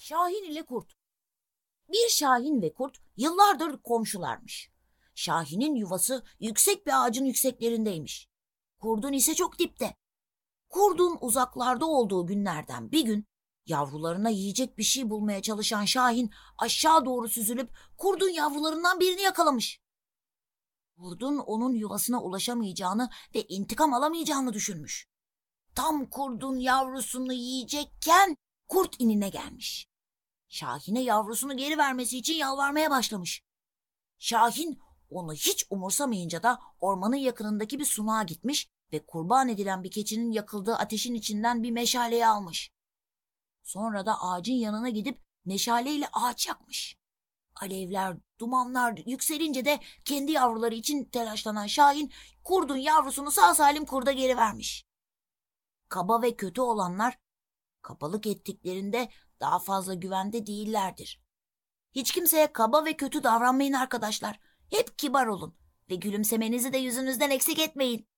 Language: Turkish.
Şahin ile kurt. Bir şahin ve kurt yıllardır komşularmış. Şahin'in yuvası yüksek bir ağacın yükseklerindeymiş. Kurdun ise çok dipte. Kurdun uzaklarda olduğu günlerden bir gün yavrularına yiyecek bir şey bulmaya çalışan Şahin aşağı doğru süzülüp kurdun yavrularından birini yakalamış. Kurdun onun yuvasına ulaşamayacağını ve intikam alamayacağını düşünmüş. Tam kurdun yavrusunu yiyecekken kurt inine gelmiş. Şahin'e yavrusunu geri vermesi için yalvarmaya başlamış. Şahin onu hiç umursamayınca da ormanın yakınındaki bir sunağa gitmiş ve kurban edilen bir keçinin yakıldığı ateşin içinden bir meşaleyi almış. Sonra da ağacın yanına gidip meşaleyle ağaç yakmış. Alevler, dumanlar yükselince de kendi yavruları için telaşlanan Şahin kurdun yavrusunu sağ salim kurda geri vermiş. Kaba ve kötü olanlar kabalık ettiklerinde daha fazla güvende değillerdir. Hiç kimseye kaba ve kötü davranmayın arkadaşlar. Hep kibar olun ve gülümsemenizi de yüzünüzden eksik etmeyin.